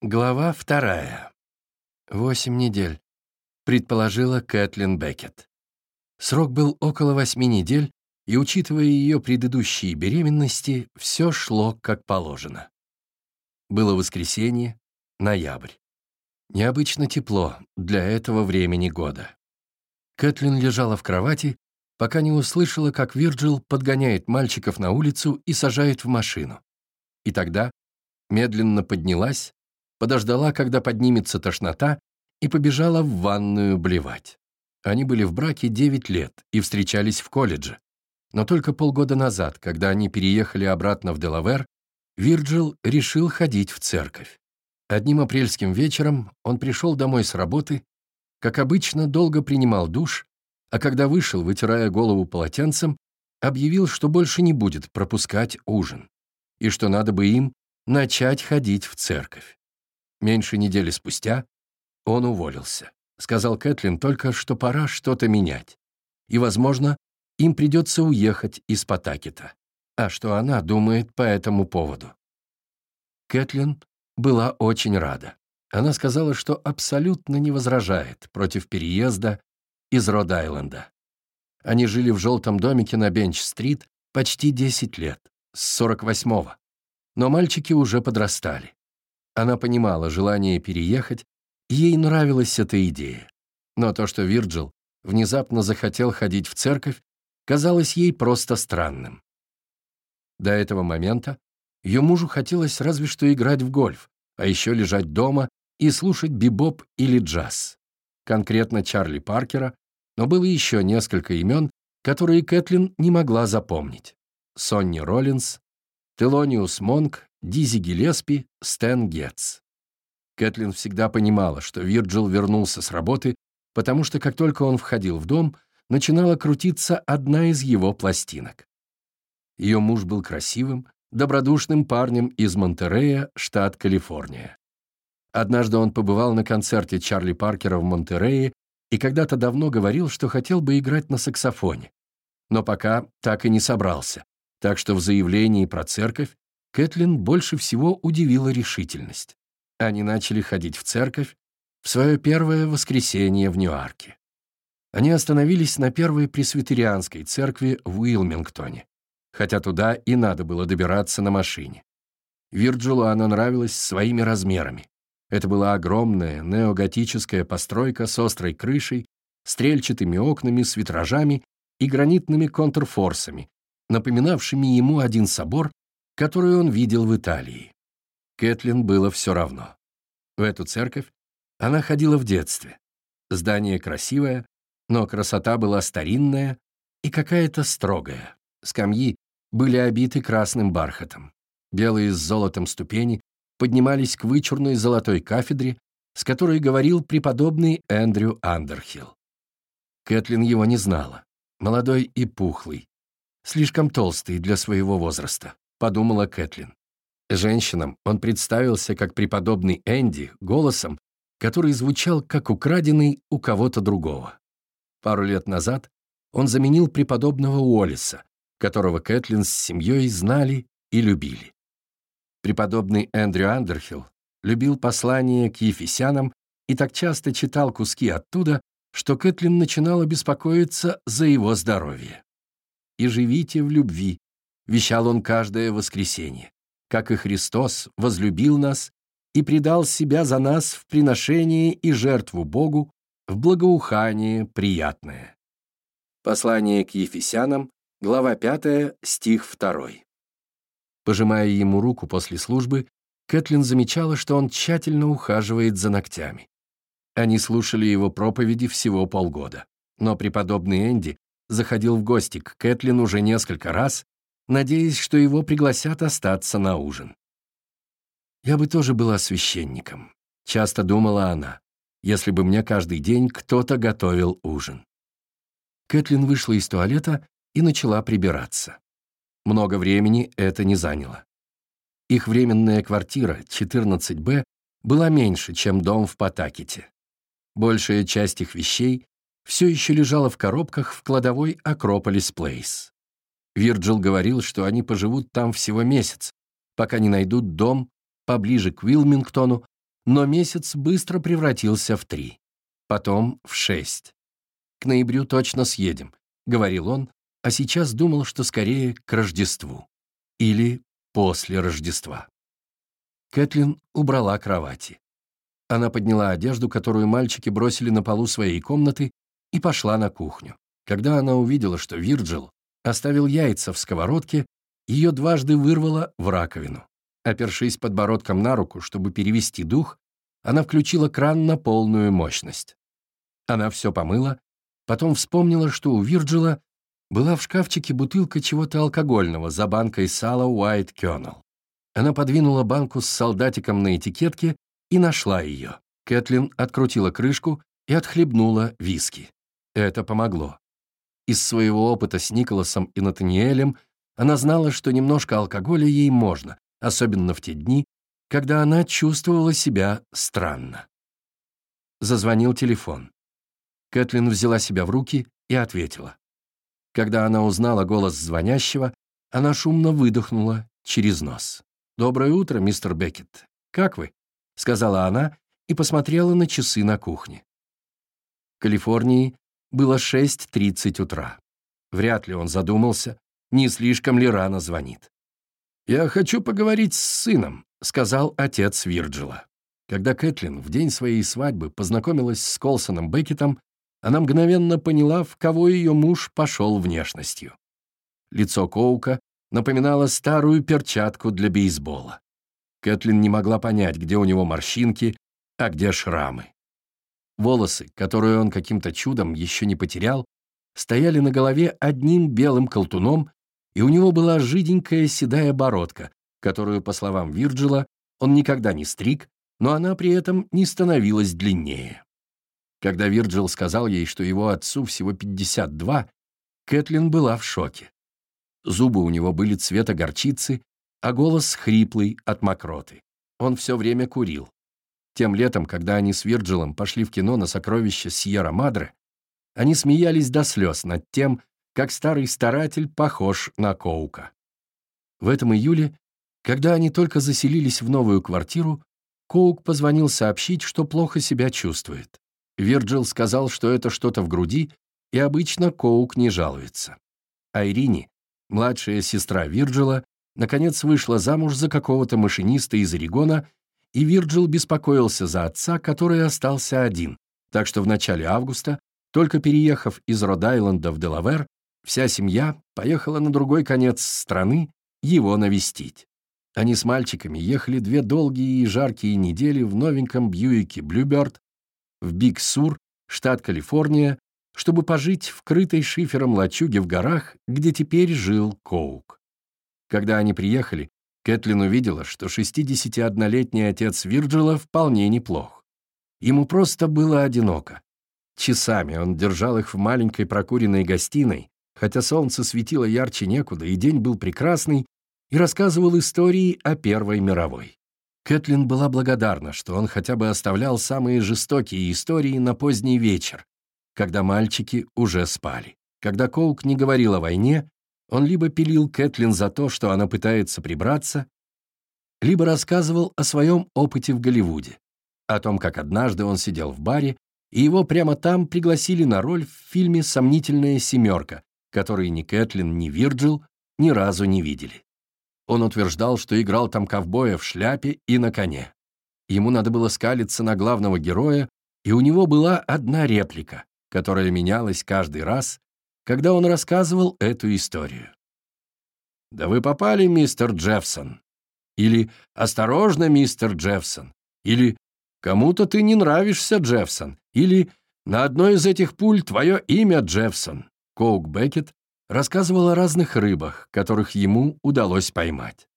Глава вторая. Восемь недель, предположила Кэтлин Беккет. Срок был около восьми недель, и, учитывая ее предыдущие беременности, все шло как положено. Было воскресенье, ноябрь. Необычно тепло для этого времени года. Кэтлин лежала в кровати, пока не услышала, как Вирджил подгоняет мальчиков на улицу и сажает в машину. И тогда медленно поднялась, подождала, когда поднимется тошнота, и побежала в ванную блевать. Они были в браке 9 лет и встречались в колледже. Но только полгода назад, когда они переехали обратно в Делавер, Вирджил решил ходить в церковь. Одним апрельским вечером он пришел домой с работы, как обычно, долго принимал душ, а когда вышел, вытирая голову полотенцем, объявил, что больше не будет пропускать ужин, и что надо бы им начать ходить в церковь. Меньше недели спустя он уволился. Сказал Кэтлин только, что пора что-то менять. И, возможно, им придется уехать из Потакета. А что она думает по этому поводу? Кэтлин была очень рада. Она сказала, что абсолютно не возражает против переезда из Род-Айленда. Они жили в желтом домике на Бенч-стрит почти 10 лет, с 48-го. Но мальчики уже подрастали. Она понимала желание переехать, и ей нравилась эта идея. Но то, что Вирджил внезапно захотел ходить в церковь, казалось ей просто странным. До этого момента ее мужу хотелось разве что играть в гольф, а еще лежать дома и слушать бибоп или джаз. Конкретно Чарли Паркера, но было еще несколько имен, которые Кэтлин не могла запомнить. Сонни Роллинс, Телониус Монк Дизи Гелеспи, Стэн Гетц. Кэтлин всегда понимала, что Вирджил вернулся с работы, потому что как только он входил в дом, начинала крутиться одна из его пластинок. Ее муж был красивым, добродушным парнем из Монтерея, штат Калифорния. Однажды он побывал на концерте Чарли Паркера в Монтерее и когда-то давно говорил, что хотел бы играть на саксофоне. Но пока так и не собрался, так что в заявлении про церковь Кэтлин больше всего удивила решительность. Они начали ходить в церковь в свое первое воскресенье в Ньюарке. Они остановились на первой пресвитерианской церкви в Уилмингтоне, хотя туда и надо было добираться на машине. Вирджилу она нравилась своими размерами. Это была огромная неоготическая постройка с острой крышей, стрельчатыми окнами с витражами и гранитными контрфорсами, напоминавшими ему один собор которую он видел в Италии. Кэтлин было все равно. В эту церковь она ходила в детстве. Здание красивое, но красота была старинная и какая-то строгая. Скамьи были обиты красным бархатом. Белые с золотом ступени поднимались к вычурной золотой кафедре, с которой говорил преподобный Эндрю Андерхилл. Кэтлин его не знала. Молодой и пухлый, слишком толстый для своего возраста. — подумала Кэтлин. Женщинам он представился как преподобный Энди голосом, который звучал как украденный у кого-то другого. Пару лет назад он заменил преподобного Уоллиса, которого Кэтлин с семьей знали и любили. Преподобный Эндрю Андерхилл любил послание к Ефесянам и так часто читал куски оттуда, что Кэтлин начинала беспокоиться за его здоровье. «И живите в любви, вещал он каждое воскресенье, как и Христос возлюбил нас и предал себя за нас в приношение и жертву Богу, в благоухание приятное. Послание к Ефесянам, глава 5, стих 2. Пожимая ему руку после службы, Кэтлин замечала, что он тщательно ухаживает за ногтями. Они слушали его проповеди всего полгода. Но преподобный Энди заходил в гости к Кэтлин уже несколько раз надеясь, что его пригласят остаться на ужин. «Я бы тоже была священником», — часто думала она, «если бы мне каждый день кто-то готовил ужин». Кэтлин вышла из туалета и начала прибираться. Много времени это не заняло. Их временная квартира, 14Б, была меньше, чем дом в Потакете. Большая часть их вещей все еще лежала в коробках в кладовой Акрополис Плейс. Вирджил говорил, что они поживут там всего месяц, пока не найдут дом поближе к Уилмингтону, но месяц быстро превратился в три, потом в шесть. «К ноябрю точно съедем», — говорил он, а сейчас думал, что скорее к Рождеству. Или после Рождества. Кэтлин убрала кровати. Она подняла одежду, которую мальчики бросили на полу своей комнаты, и пошла на кухню. Когда она увидела, что Вирджил оставил яйца в сковородке, ее дважды вырвало в раковину. Опершись подбородком на руку, чтобы перевести дух, она включила кран на полную мощность. Она все помыла, потом вспомнила, что у Вирджила была в шкафчике бутылка чего-то алкогольного за банкой сала White Kernel. Она подвинула банку с солдатиком на этикетке и нашла ее. Кэтлин открутила крышку и отхлебнула виски. Это помогло. Из своего опыта с Николасом и Натаниэлем она знала, что немножко алкоголя ей можно, особенно в те дни, когда она чувствовала себя странно. Зазвонил телефон. Кэтлин взяла себя в руки и ответила. Когда она узнала голос звонящего, она шумно выдохнула через нос. «Доброе утро, мистер Беккет. Как вы?» — сказала она и посмотрела на часы на кухне. В Калифорнии было 6.30 утра. Вряд ли он задумался, не слишком ли рано звонит. «Я хочу поговорить с сыном», — сказал отец Вирджила. Когда Кэтлин в день своей свадьбы познакомилась с Колсоном Беккетом, она мгновенно поняла, в кого ее муж пошел внешностью. Лицо Коука напоминало старую перчатку для бейсбола. Кэтлин не могла понять, где у него морщинки, а где шрамы. Волосы, которые он каким-то чудом еще не потерял, стояли на голове одним белым колтуном, и у него была жиденькая седая бородка, которую, по словам Вирджила, он никогда не стриг, но она при этом не становилась длиннее. Когда Вирджил сказал ей, что его отцу всего 52, Кэтлин была в шоке. Зубы у него были цвета горчицы, а голос хриплый от мокроты. Он все время курил. Тем летом, когда они с Вирджилом пошли в кино на сокровище Сьерра-Мадре, они смеялись до слез над тем, как старый старатель похож на Коука. В этом июле, когда они только заселились в новую квартиру, Коук позвонил сообщить, что плохо себя чувствует. Вирджил сказал, что это что-то в груди, и обычно Коук не жалуется. Айрини, младшая сестра Вирджила, наконец вышла замуж за какого-то машиниста из Орегона, и Вирджил беспокоился за отца, который остался один, так что в начале августа, только переехав из Род-Айленда в Делавер, вся семья поехала на другой конец страны его навестить. Они с мальчиками ехали две долгие и жаркие недели в новеньком Бьюике Блюберт, в Биг-Сур, штат Калифорния, чтобы пожить в крытой шифером лачуге в горах, где теперь жил Коук. Когда они приехали, Кэтлин увидела, что 61-летний отец Вирджила вполне неплох. Ему просто было одиноко. Часами он держал их в маленькой прокуренной гостиной, хотя солнце светило ярче некуда, и день был прекрасный, и рассказывал истории о Первой мировой. Кэтлин была благодарна, что он хотя бы оставлял самые жестокие истории на поздний вечер, когда мальчики уже спали. Когда Коук не говорил о войне, он либо пилил Кэтлин за то, что она пытается прибраться, либо рассказывал о своем опыте в Голливуде, о том, как однажды он сидел в баре, и его прямо там пригласили на роль в фильме «Сомнительная семерка», который ни Кэтлин, ни Вирджил ни разу не видели. Он утверждал, что играл там ковбоя в шляпе и на коне. Ему надо было скалиться на главного героя, и у него была одна реплика, которая менялась каждый раз, когда он рассказывал эту историю. «Да вы попали, мистер Джеффсон!» Или «Осторожно, мистер Джеффсон!» Или «Кому-то ты не нравишься, Джеффсон!» Или «На одной из этих пуль твое имя, Джеффсон!» Коук Беккет рассказывал о разных рыбах, которых ему удалось поймать.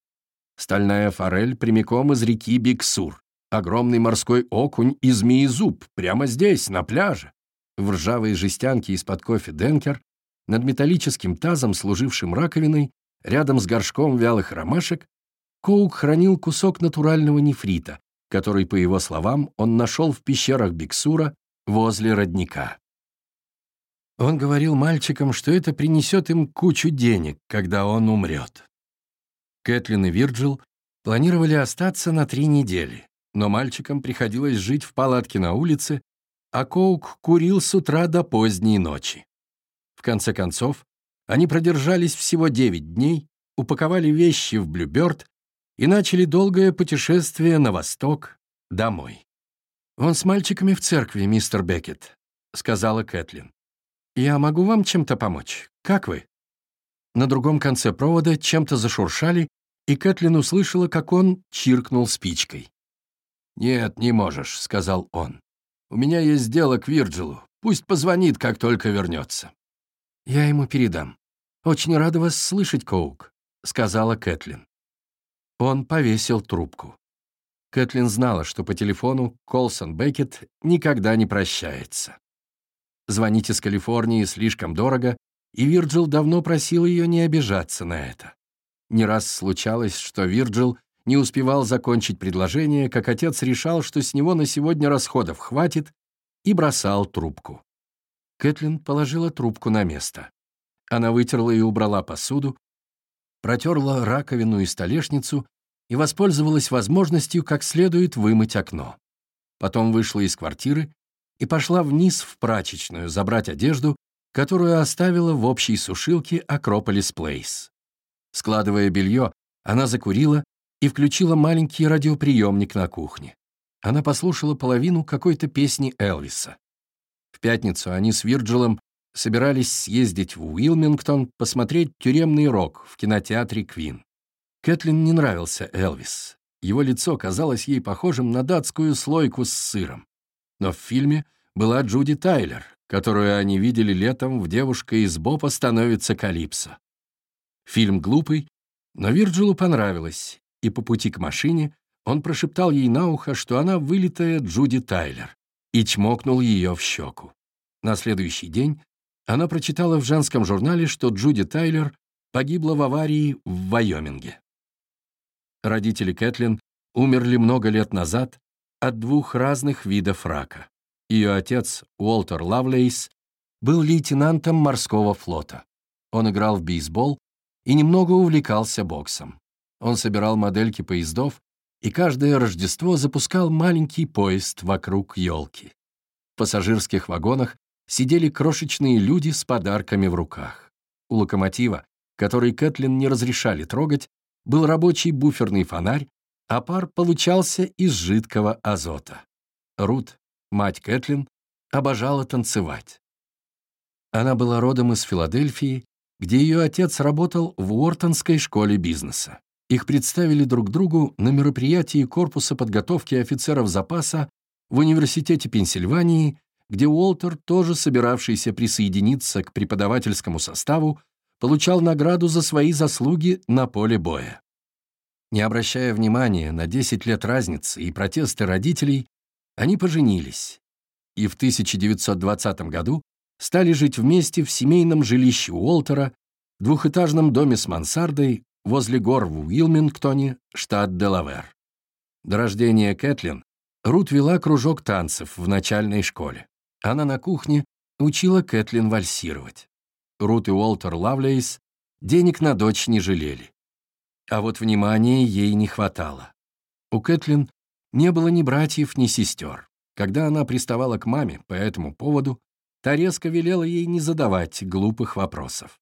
Стальная форель прямиком из реки Биксур, огромный морской окунь и змеезуб прямо здесь, на пляже. В ржавой жестянке из-под кофе Денкер, над металлическим тазом, служившим раковиной, рядом с горшком вялых ромашек, Коук хранил кусок натурального нефрита, который, по его словам, он нашел в пещерах Биксура возле родника. Он говорил мальчикам, что это принесет им кучу денег, когда он умрет. Кэтлин и Вирджил планировали остаться на три недели. но мальчикам приходилось жить в палатке на улице, а Коук курил с утра до поздней ночи. В конце концов, они продержались всего 9 дней, упаковали вещи в Блюберт и начали долгое путешествие на восток, домой. «Он с мальчиками в церкви, мистер Беккет», — сказала Кэтлин. «Я могу вам чем-то помочь? Как вы?» На другом конце провода чем-то зашуршали, и Кэтлин услышала, как он чиркнул спичкой. «Нет, не можешь», — сказал он. «У меня есть дело к Вирджилу. Пусть позвонит, как только вернется». «Я ему передам. Очень рада вас слышать, Коук», — сказала Кэтлин. Он повесил трубку. Кэтлин знала, что по телефону Колсон Беккет никогда не прощается. Звонить из Калифорнии слишком дорого, и Вирджил давно просил ее не обижаться на это. Не раз случалось, что Вирджил не успевал закончить предложение, как отец решал, что с него на сегодня расходов хватит, и бросал трубку. Кэтлин положила трубку на место. Она вытерла и убрала посуду, протерла раковину и столешницу и воспользовалась возможностью как следует вымыть окно. Потом вышла из квартиры и пошла вниз в прачечную забрать одежду, которую оставила в общей сушилке Акрополис Плейс. Складывая белье, она закурила и включила маленький радиоприемник на кухне. Она послушала половину какой-то песни Элвиса. В пятницу они с Вирджилом собирались съездить в Уилмингтон посмотреть тюремный рок в кинотеатре «Квин». Кэтлин не нравился Элвис. Его лицо казалось ей похожим на датскую слойку с сыром. Но в фильме была Джуди Тайлер, которую они видели летом в «Девушка из Бопа становится Калипсо». Фильм глупый, но Вирджилу понравилось, и по пути к машине он прошептал ей на ухо, что она вылитая Джуди Тайлер, и чмокнул ее в щеку. На следующий день она прочитала в женском журнале, что Джуди Тайлер погибла в аварии в Вайоминге. Родители Кэтлин умерли много лет назад от двух разных видов рака. Ее отец, Уолтер Лавлейс, был лейтенантом морского флота. Он играл в бейсбол и немного увлекался боксом. Он собирал модельки поездов и каждое Рождество запускал маленький поезд вокруг елки. В пассажирских вагонах сидели крошечные люди с подарками в руках. У локомотива, который Кэтлин не разрешали трогать, был рабочий буферный фонарь, а пар получался из жидкого азота. Рут, мать Кэтлин, обожала танцевать. Она была родом из Филадельфии, где ее отец работал в Уортонской школе бизнеса. Их представили друг другу на мероприятии корпуса подготовки офицеров запаса в Университете Пенсильвании, где Уолтер, тоже собиравшийся присоединиться к преподавательскому составу, получал награду за свои заслуги на поле боя. Не обращая внимания на 10 лет разницы и протесты родителей, они поженились и в 1920 году стали жить вместе в семейном жилище Уолтера, двухэтажном доме с мансардой возле гор в Уилмингтоне, штат Делавер. До рождения Кэтлин Рут вела кружок танцев в начальной школе. Она на кухне учила Кэтлин вальсировать. Рут и Уолтер Лавлейс денег на дочь не жалели. А вот внимания ей не хватало. У Кэтлин не было ни братьев, ни сестер. Когда она приставала к маме по этому поводу, та резко велела ей не задавать глупых вопросов.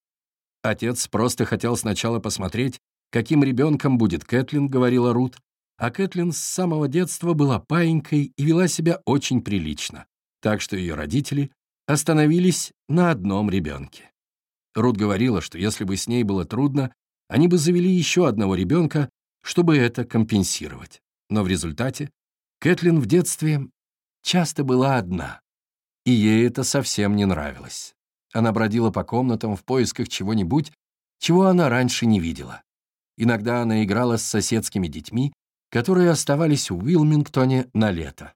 Отец просто хотел сначала посмотреть, каким ребенком будет Кэтлин, говорила Рут, а Кэтлин с самого детства была паинькой и вела себя очень прилично, так что ее родители остановились на одном ребенке. Рут говорила, что если бы с ней было трудно, они бы завели еще одного ребенка, чтобы это компенсировать. Но в результате Кэтлин в детстве часто была одна, и ей это совсем не нравилось. Она бродила по комнатам в поисках чего-нибудь, чего она раньше не видела. Иногда она играла с соседскими детьми, которые оставались в Уилмингтоне на лето.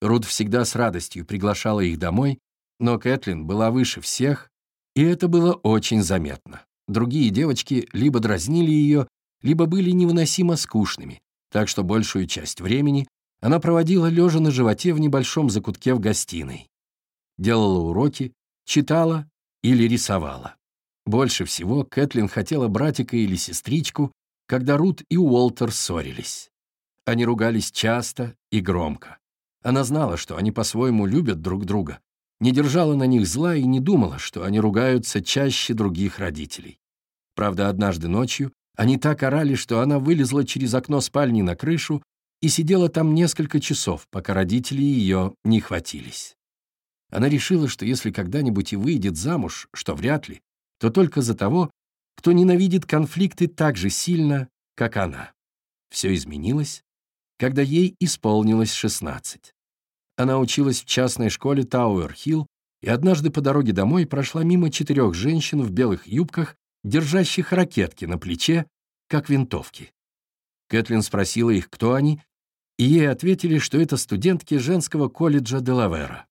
Рут всегда с радостью приглашала их домой, но Кэтлин была выше всех и это было очень заметно. Другие девочки либо дразнили ее, либо были невыносимо скучными, так что большую часть времени она проводила лежа на животе в небольшом закутке в гостиной. Делала уроки, читала или рисовала. Больше всего Кэтлин хотела братика или сестричку, когда Рут и Уолтер ссорились. Они ругались часто и громко. Она знала, что они по-своему любят друг друга, не держала на них зла и не думала, что они ругаются чаще других родителей. Правда, однажды ночью они так орали, что она вылезла через окно спальни на крышу и сидела там несколько часов, пока родители ее не хватились. Она решила, что если когда-нибудь и выйдет замуж, что вряд ли, то только за того, кто ненавидит конфликты так же сильно, как она. Все изменилось, когда ей исполнилось 16. Она училась в частной школе Тауэр-Хилл и однажды по дороге домой прошла мимо четырех женщин в белых юбках, держащих ракетки на плече, как винтовки. Кэтлин спросила их, кто они, и ей ответили, что это студентки женского колледжа Делавера.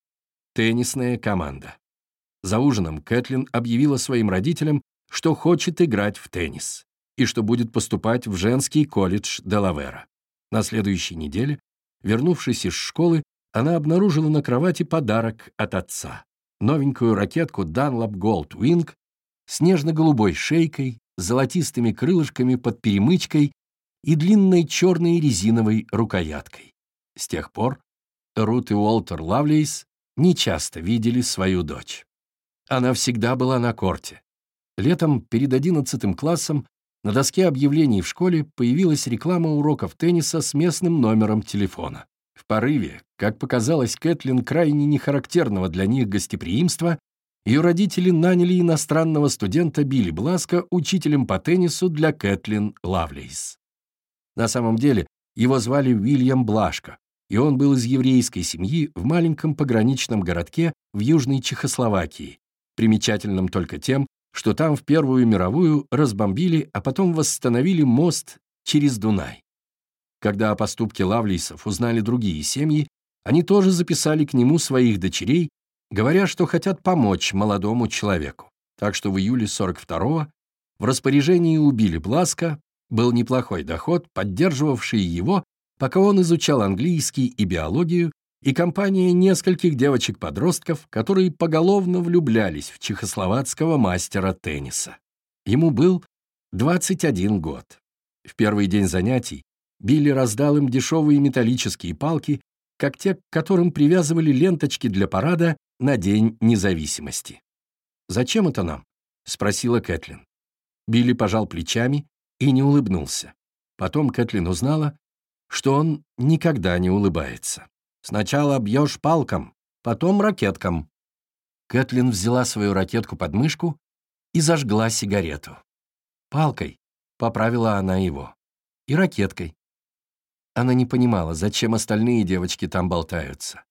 Теннисная команда. За ужином Кэтлин объявила своим родителям, что хочет играть в теннис и что будет поступать в женский колледж Делавера. На следующей неделе, вернувшись из школы, она обнаружила на кровати подарок от отца. Новенькую ракетку Dunlop Gold Wing с нежно-голубой шейкой, золотистыми крылышками под перемычкой и длинной черной резиновой рукояткой. С тех пор Рут и Уолтер Лавлейс нечасто видели свою дочь. Она всегда была на корте. Летом перед одиннадцатым классом на доске объявлений в школе появилась реклама уроков тенниса с местным номером телефона. В порыве, как показалось Кэтлин, крайне нехарактерного для них гостеприимства, ее родители наняли иностранного студента Билли Бласка учителем по теннису для Кэтлин Лавлейс. На самом деле его звали Уильям Блашко, и он был из еврейской семьи в маленьком пограничном городке в Южной Чехословакии, примечательном только тем, что там в Первую мировую разбомбили, а потом восстановили мост через Дунай. Когда о поступке Лавлейсов узнали другие семьи, они тоже записали к нему своих дочерей, говоря, что хотят помочь молодому человеку. Так что в июле 42-го в распоряжении у Билли Бласка был неплохой доход, поддерживавший его, пока он изучал английский и биологию, и компания нескольких девочек-подростков, которые поголовно влюблялись в чехословацкого мастера тенниса. Ему был 21 год. В первый день занятий Билли раздал им дешевые металлические палки, как те, к которым привязывали ленточки для парада на День независимости. «Зачем это нам?» — спросила Кэтлин. Билли пожал плечами и не улыбнулся. Потом Кэтлин узнала, что он никогда не улыбается. «Сначала бьешь палком, потом ракетком». Кэтлин взяла свою ракетку под мышку и зажгла сигарету. «Палкой», — поправила она его, — «и ракеткой». Она не понимала, зачем остальные девочки там болтаются.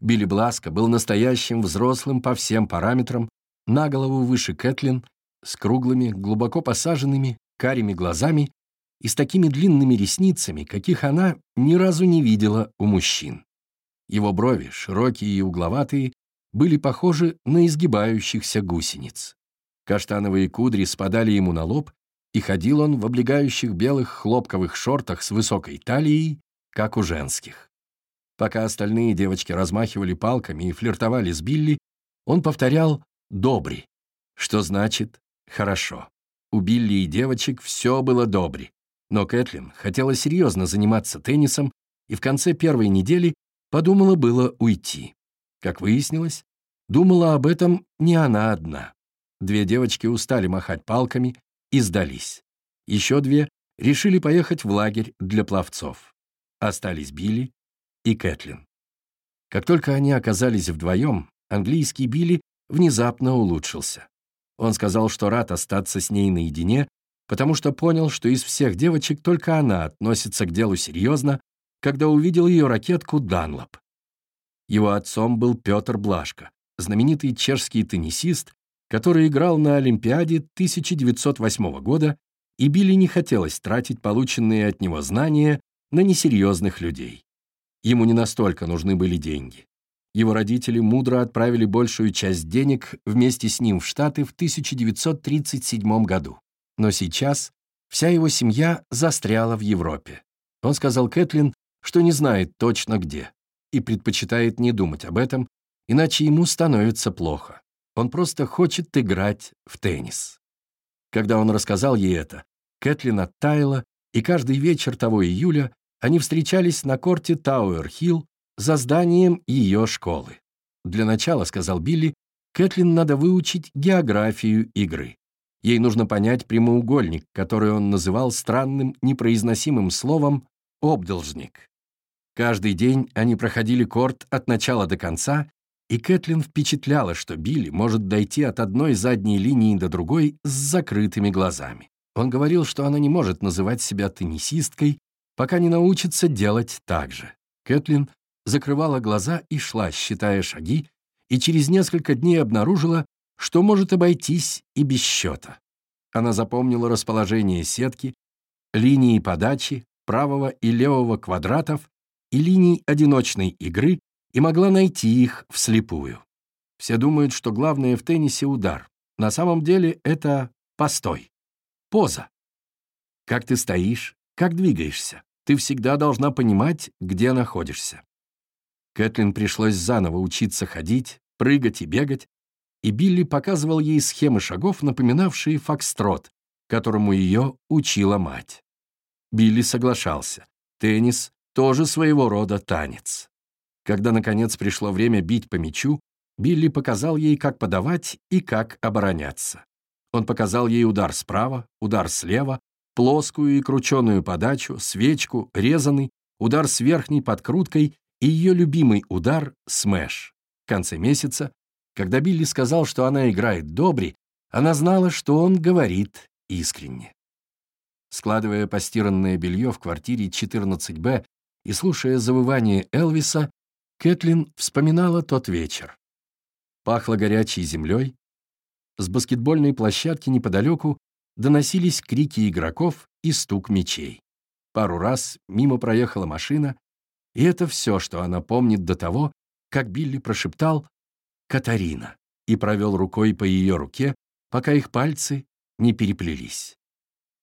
Билли Бласко был настоящим взрослым по всем параметрам, на голову выше Кэтлин, с круглыми, глубоко посаженными, карими глазами и с такими длинными ресницами, каких она ни разу не видела у мужчин. Его брови, широкие и угловатые, были похожи на изгибающихся гусениц. Каштановые кудри спадали ему на лоб, и ходил он в облегающих белых хлопковых шортах с высокой талией, как у женских. Пока остальные девочки размахивали палками и флиртовали с Билли, он повторял «добри», что значит «хорошо». У Билли и девочек все было добри, но Кэтлин хотела серьезно заниматься теннисом и в конце первой недели подумала было уйти. Как выяснилось, думала об этом не она одна. Две девочки устали махать палками и сдались. Еще две решили поехать в лагерь для пловцов. Остались Билли и Кэтлин. Как только они оказались вдвоем, английский Билли внезапно улучшился. Он сказал, что рад остаться с ней наедине, потому что понял, что из всех девочек только она относится к делу серьезно, когда увидел ее ракетку «Данлоп». Его отцом был Петр Блашко, знаменитый чешский теннисист, который играл на Олимпиаде 1908 года, и Билли не хотелось тратить полученные от него знания на несерьезных людей. Ему не настолько нужны были деньги. Его родители мудро отправили большую часть денег вместе с ним в Штаты в 1937 году. Но сейчас вся его семья застряла в Европе. Он сказал Кэтлин, что не знает точно где, и предпочитает не думать об этом, иначе ему становится плохо. Он просто хочет играть в теннис. Когда он рассказал ей это, Кэтлин оттаяла, и каждый вечер того июля они встречались на корте Тауэр-Хилл за зданием ее школы. «Для начала», — сказал Билли, — «Кэтлин надо выучить географию игры. Ей нужно понять прямоугольник, который он называл странным непроизносимым словом «обдолжник». Каждый день они проходили корт от начала до конца, и Кэтлин впечатляла, что Билли может дойти от одной задней линии до другой с закрытыми глазами. Он говорил, что она не может называть себя теннисисткой, пока не научится делать так же. Кэтлин закрывала глаза и шла, считая шаги, и через несколько дней обнаружила, что может обойтись и без счета. Она запомнила расположение сетки, линии подачи, правого и левого квадратов и линий одиночной игры и могла найти их вслепую. Все думают, что главное в теннисе — удар. На самом деле это постой, поза. Как ты стоишь, как двигаешься. Ты всегда должна понимать, где находишься. Кэтлин пришлось заново учиться ходить, прыгать и бегать, и Билли показывал ей схемы шагов, напоминавшие фокстрот, которому ее учила мать. Билли соглашался. Теннис — тоже своего рода танец. Когда, наконец, пришло время бить по мячу, Билли показал ей, как подавать и как обороняться. Он показал ей удар справа, удар слева, плоскую и крученую подачу, свечку, резанный, удар с верхней подкруткой и ее любимый удар — смеш. В конце месяца когда Билли сказал, что она играет добри, она знала, что он говорит искренне. Складывая постиранное белье в квартире 14-Б и слушая завывание Элвиса, Кэтлин вспоминала тот вечер. Пахло горячей землей, с баскетбольной площадки неподалеку доносились крики игроков и стук мечей. Пару раз мимо проехала машина, и это все, что она помнит до того, как Билли прошептал Катарина и провел рукой по ее руке, пока их пальцы не переплелись.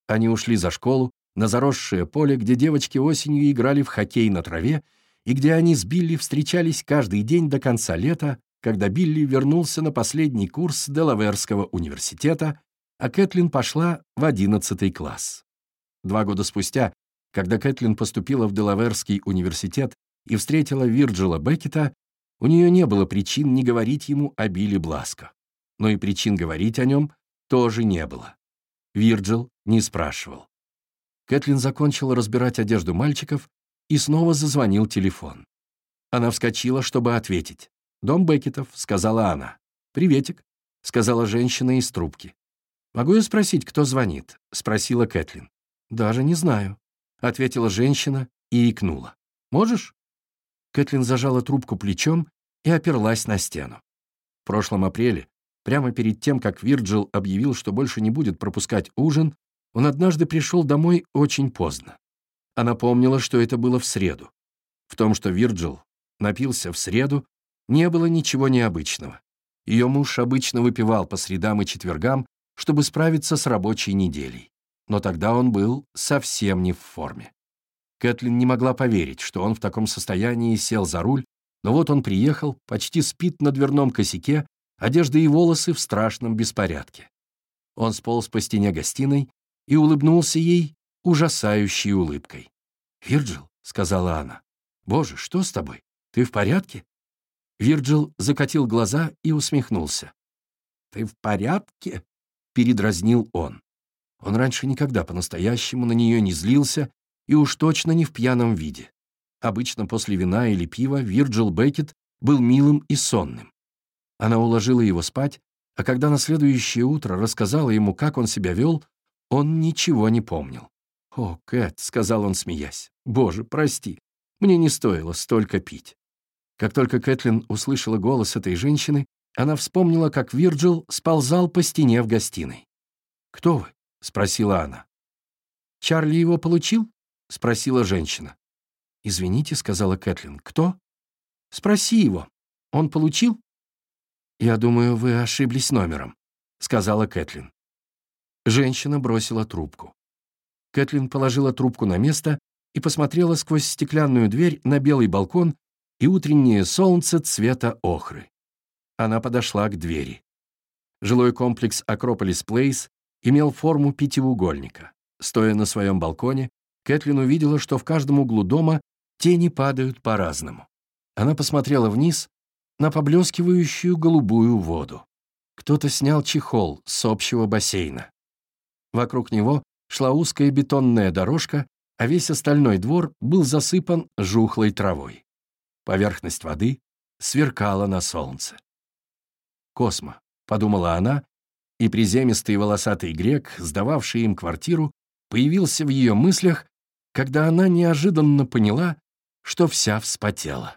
Они ушли за школу, на заросшее поле, где девочки осенью играли в хоккей на траве, и где они с Билли встречались каждый день до конца лета, когда Билли вернулся на последний курс Делаверского университета, а Кэтлин пошла в одиннадцатый класс. Два года спустя, когда Кэтлин поступила в Делаверский университет и встретила Вирджила Беккета, у нее не было причин не говорить ему о Билли Бласко. Но и причин говорить о нем тоже не было. Вирджил не спрашивал. Кэтлин закончила разбирать одежду мальчиков, и снова зазвонил телефон. Она вскочила, чтобы ответить. «Дом Беккетов», — сказала она. «Приветик», — сказала женщина из трубки. «Могу я спросить, кто звонит?» — спросила Кэтлин. «Даже не знаю», — ответила женщина и икнула. «Можешь?» Кэтлин зажала трубку плечом и оперлась на стену. В прошлом апреле, прямо перед тем, как Вирджил объявил, что больше не будет пропускать ужин, он однажды пришел домой очень поздно. Она помнила, что это было в среду. В том, что Вирджил напился в среду, не было ничего необычного. Ее муж обычно выпивал по средам и четвергам, чтобы справиться с рабочей неделей. Но тогда он был совсем не в форме. Кэтлин не могла поверить, что он в таком состоянии сел за руль, но вот он приехал, почти спит на дверном косяке, одежда и волосы в страшном беспорядке. Он сполз по стене гостиной и улыбнулся ей ужасающей улыбкой. «Вирджил», — сказала она, — «боже, что с тобой? Ты в порядке?» Вирджил закатил глаза и усмехнулся. «Ты в порядке?» — передразнил он. Он раньше никогда по-настоящему на нее не злился и уж точно не в пьяном виде. Обычно после вина или пива Вирджил Беккет был милым и сонным. Она уложила его спать, а когда на следующее утро рассказала ему, как он себя вел, он ничего не помнил. «О, Кэт», — сказал он, смеясь, — «боже, прости, мне не стоило столько пить». Как только Кэтлин услышала голос этой женщины, она вспомнила, как Вирджил сползал по стене в гостиной. «Кто вы?» — спросила она. «Чарли его получил?» — спросила женщина. «Извините», — сказала Кэтлин. «Кто?» «Спроси его. Он получил?» «Я думаю, вы ошиблись номером», — сказала Кэтлин. Женщина бросила трубку. Кэтлин положила трубку на место и посмотрела сквозь стеклянную дверь на белый балкон и утреннее солнце цвета охры. Она подошла к двери. Жилой комплекс Акрополис Плейс имел форму пятиугольника. Стоя на своем балконе, Кэтлин увидела, что в каждом углу дома тени падают по-разному. Она посмотрела вниз на поблескивающую голубую воду. Кто-то снял чехол с общего бассейна. Вокруг него шла узкая бетонная дорожка, а весь остальной двор был засыпан жухлой травой. Поверхность воды сверкала на солнце. «Космо», — подумала она, и приземистый волосатый грек, сдававший им квартиру, появился в ее мыслях, когда она неожиданно поняла, что вся вспотела.